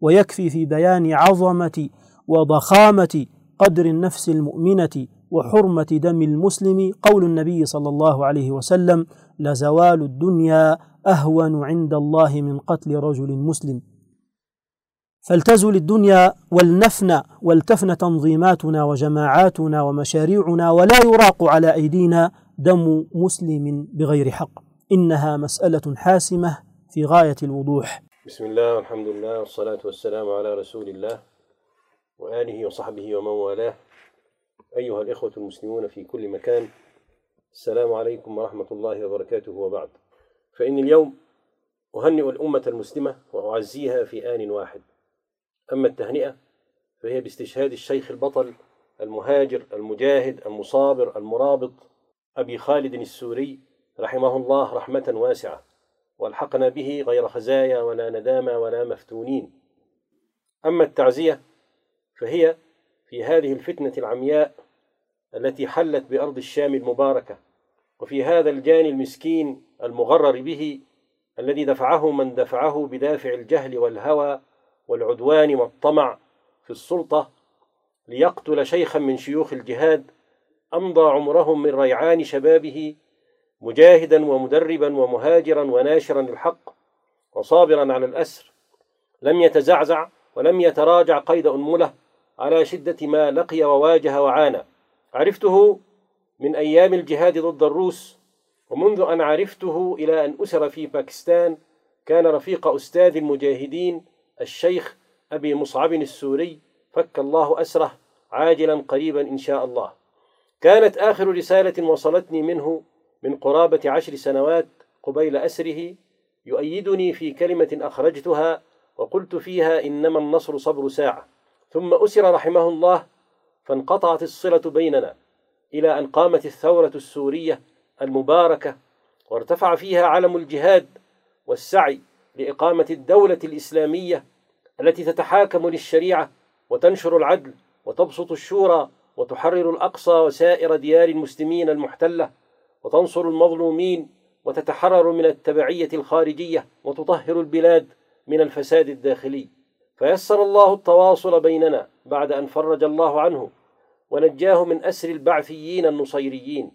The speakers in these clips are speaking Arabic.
ويكفي في بيان عظمة وضخامة قدر النفس المؤمنة وحرمة دم المسلم قول النبي صلى الله عليه وسلم لزوال الدنيا أهون عند الله من قتل رجل مسلم. فلتزل الدنيا ولنفنى ولتفن تنظيماتنا وجماعاتنا ومشاريعنا ولا يراق على أيدينا دم مسلم بغير حق. إنها مسألة حاسمة في غاية الوضوح. بسم الله والحمد لله والصلاة والسلام على رسول الله وآله وصحبه ومن والاه. أيها الإخوة المسلمون في كل مكان السلام عليكم ورحمة الله وبركاته وبعد. فإن اليوم أهنئ الأمة المسلمة وأعزيها في آن واحد. أما التهنئة فهي باستشهاد الشيخ البطل المهاجر المجاهد المصابر المرابط أبي خالد السوري رحمه الله رحمة واسعة. وألحقنا به غير خزايا ولا ندامى ولا مفتونين. أما التعزية فهي في هذه الفتنة العمياء التي حلت بأرض الشام المباركة وفي هذا الجاني المسكين المغرر به الذي دفعه من دفعه بدافع الجهل والهوى والعدوان والطمع في السلطة ليقتل شيخا من شيوخ الجهاد أمضى عمرهم من ريعان شبابه مجاهدا ومدربا ومهاجرا وناشرا للحق وصابرا على الأسر لم يتزعزع ولم يتراجع قيد أنملة على شدة ما لقي وواجه وعانى. عرفته من أيام الجهاد ضد الروس ومنذ أن عرفته إلى أن أسر في باكستان كان رفيق أستاذ المجاهدين الشيخ أبي مصعب السوري فك الله أسره عاجلا قريبا إن شاء الله. كانت آخر رسالة وصلتني منه من قرابة عشر سنوات قبيل أسره يؤيدني في كلمة أخرجتها وقلت فيها إنما النصر صبر ساعة. ثم أسر رحمه الله فانقطعت الصلة بيننا إلى أن قامت الثورة السورية المباركة وارتفع فيها علم الجهاد والسعي لإقامة الدولة الإسلامية التي تتحاكم للشريعة وتنشر العدل وتبسط الشورى وتحرر الأقصى وسائر ديار المسلمين المحتلة. وتنصر المظلومين وتتحرر من التبعية الخارجية وتطهر البلاد من الفساد الداخلي. فيسر الله التواصل بيننا بعد أن فرج الله عنه ونجاه من أسر البعثيين النصيريين.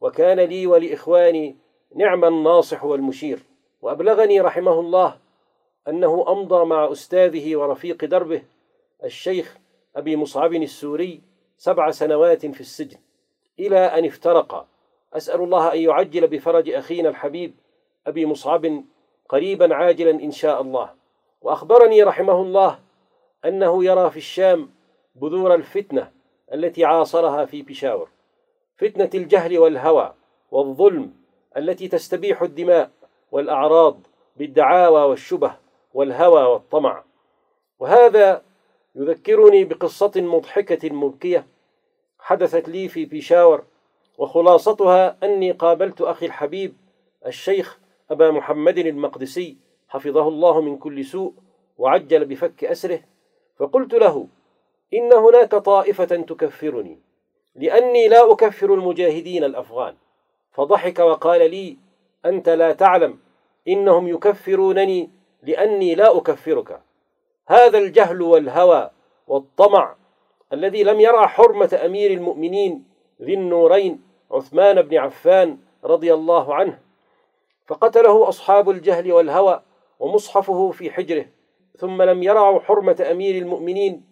وكان لي ولإخواني نعم الناصح والمشير. وأبلغني رحمه الله أنه أمضى مع أستاذه ورفيق دربه الشيخ أبي مصعب السوري سبع سنوات في السجن إلى أن افترقا أسأل الله أن يعجل بفرج أخينا الحبيب أبي مصعب قريبا عاجلا إن شاء الله. وأخبرني رحمه الله أنه يرى في الشام بذور الفتنة التي عاصرها في بشاور. فتنة الجهل والهوى والظلم التي تستبيح الدماء والأعراض بالدعاوى والشبه والهوى والطمع. وهذا يذكرني بقصة مضحكة مبكية حدثت لي في بيشاور وخلاصتها أني قابلت أخي الحبيب الشيخ أبا محمد المقدسي حفظه الله من كل سوء وعجل بفك أسره فقلت له إن هناك طائفة تكفرني لأني لا أكفر المجاهدين الأفغان. فضحك وقال لي أنت لا تعلم إنهم يكفرونني لأني لا أكفرك. هذا الجهل والهوى والطمع الذي لم يرى حرمة أمير المؤمنين ذي النورين عثمان بن عفان رضي الله عنه فقتله أصحاب الجهل والهوى ومصحفه في حجره ثم لم يرعوا حرمة أمير المؤمنين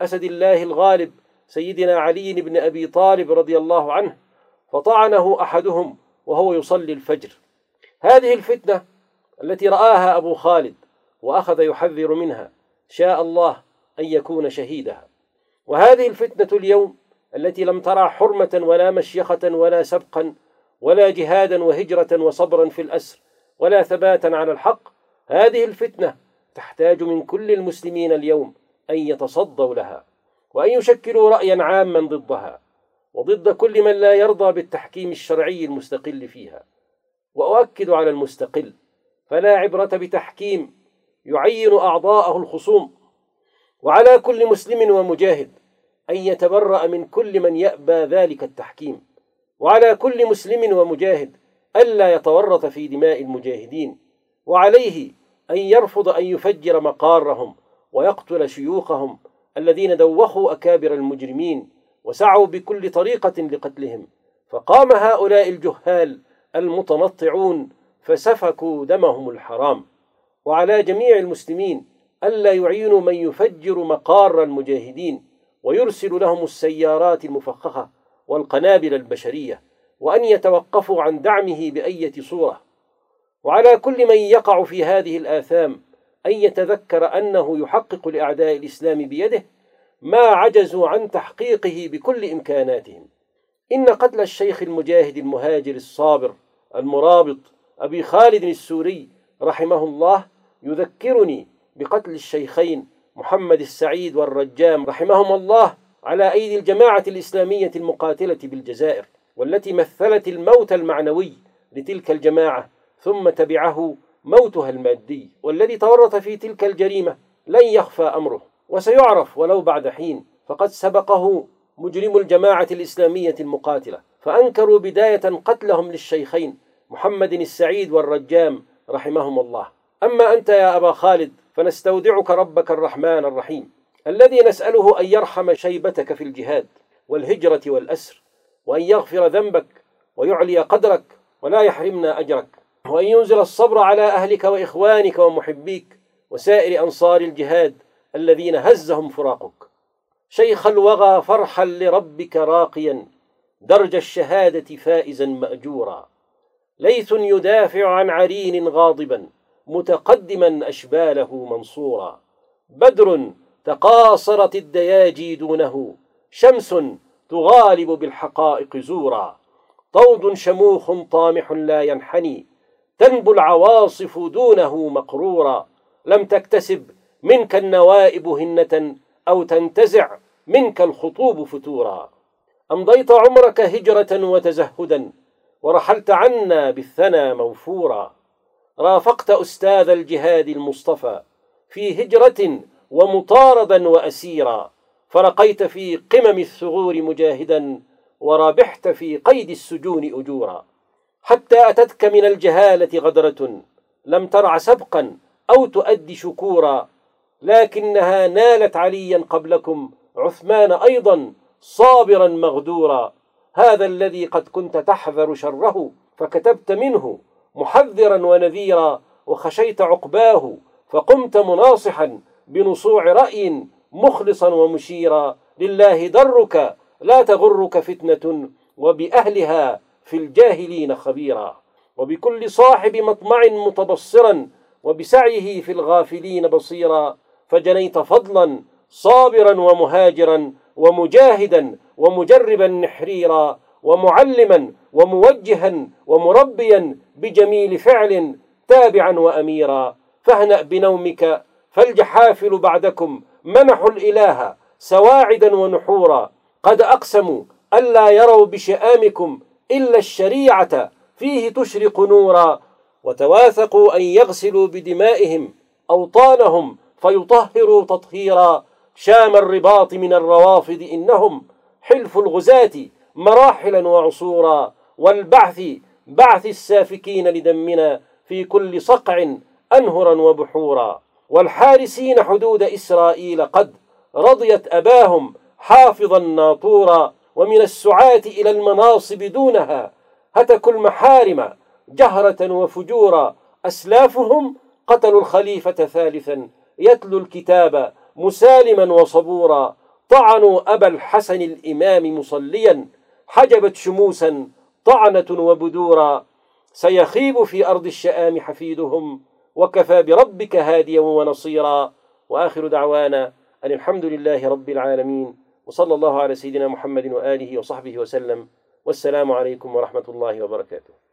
أسد الله الغالب سيدنا علي بن أبي طالب رضي الله عنه فطعنه أحدهم وهو يصلي الفجر. هذه الفتنة التي رآها أبو خالد وأخذ يحذر منها شاء الله أن يكون شهيدها. وهذه الفتنة اليوم التي لم ترى حرمة ولا مشيخة ولا سبقا ولا جهادا وهجرة وصبرا في الأسر ولا ثباتا على الحق هذه الفتنة تحتاج من كل المسلمين اليوم أن يتصدوا لها وأن يشكلوا رأيا عاما ضدها وضد كل من لا يرضى بالتحكيم الشرعي المستقل فيها. وأؤكد على المستقل فلا عبرة بتحكيم يعين أعضاءه الخصوم. وعلى كل مسلم ومجاهد أن يتبرأ من كل من يأبى ذلك التحكيم وعلى كل مسلم ومجاهد ألا يتورط في دماء المجاهدين وعليه أن يرفض أن يفجر مقارهم ويقتل شيوخهم الذين دوخوا أكابر المجرمين وسعوا بكل طريقة لقتلهم. فقام هؤلاء الجهال المتنطعون فسفكوا دمهم الحرام. وعلى جميع المسلمين ألا يعينوا من يفجر مقار المجاهدين ويرسل لهم السيارات المفخخة والقنابل البشرية وأن يتوقفوا عن دعمه بأية صورة. وعلى كل من يقع في هذه الآثام أن يتذكر أنه يحقق لأعداء الإسلام بيده ما عجزوا عن تحقيقه بكل إمكاناتهم. إن قتل الشيخ المجاهد المهاجر الصابر المرابط أبي خالد السوري رحمه الله يذكرني بقتل الشيخين محمد السعيد والرجام رحمهما الله على أيدي الجماعة الإسلامية المقاتلة بالجزائر والتي مثلت الموت المعنوي لتلك الجماعة ثم تبعه موتها المادي والذي تورط في تلك الجريمة لن يخفى أمره. وسيعرف ولو بعد حين فقد سبقه مجرم الجماعة الإسلامية المقاتلة. فأنكروا بداية قتلهم للشيخين محمد السعيد والرجام رحمهم الله. أما أنت يا أبا خالد فنستودعك ربك الرحمن الرحيم الذي نسأله أن يرحم شيبتك في الجهاد والهجرة والأسر وأن يغفر ذنبك ويعلي قدرك ولا يحرمنا أجرك وأن ينزل الصبر على أهلك وإخوانك ومحبيك وسائر أنصار الجهاد الذين هزهم فراقك. شيخ الوغى فرحا لربك راقيا درج الشهادة فائزا مأجورا. ليث يدافع عن عرين غاضبا. متقدما أشباله منصورا. بدر تقاصرت الدياجي دونه. شمس تغالب بالحقائق زورا. طود شموخ طامح لا ينحني. تنبو العواصف دونه مقرورا. لم تكتسب منك النوائب هنة أو تنتزع منك الخطوب فتورا. أمضيت عمرك هجرة وتزهدا. ورحلت عنا بالثنى موفورا. رافقت أستاذ الجهاد المصطفى في هجرة ومطاردا وأسيرا فرقيت في قمم الثغور مجاهدا ورابحت في قيد السجون أجورا. حتى أتتك من الجهالة غدرة لم ترع سبقا أو تؤدي شكورا لكنها نالت عليا قبلكم عثمان أيضا صابرا مغدورا. هذا الذي قد كنت تحذر شره فكتبت منه محذرا ونذيرا وخشيت عقباه فقمت مناصحا بنصوع رأي مخلصا ومشيرا. لله درك لا تغرك فتنة وبأهلها في الجاهلين خبيرا. وبكل صاحب مطمع متبصرا وبسعيه في الغافلين بصيرا. فجنيت فضلا صابرا ومهاجرا ومجاهدا ومجربا نحريرا ومعلما وموجها ومربيا بجميل فعل تابعا وأميرا. فاهنأ بنومك فالجحافل بعدكم منحوا الإله سواعدا ونحورا. قد أقسموا ألا يروا بشآمكم إلا الشريعة فيه تشرق نورا. وتواثقوا أن يغسلوا بدمائهم أوطانهم فيطهروا تطهيرا. شام الرباط من الروافض إنهم حلف الغزاة مراحلا وعصورا والبعث بعث السافكين لدمنا في كل صقع أنهرا وبحورا. والحارسين حدود إسرائيل قد رضيت أباهم حافظا ناطورا. ومن السعاة إلى المناصب دونها هتكوا المحارم جهرة وفجورا. أسلافهم قتلوا الخليفة ثالثا يتلو الكتاب مسالما وصبورا. طعنوا أبا الحسن الإمام مصليا حجبت شموسا طعنة وبدورا سيخيب في أرض الشآم حفيدهم وكفى بربك هاديا ونصيرا. وآخر دعوانا أن الحمد لله رب العالمين وصلى الله على سيدنا محمد وآله وصحبه وسلم. والسلام عليكم ورحمة الله وبركاته.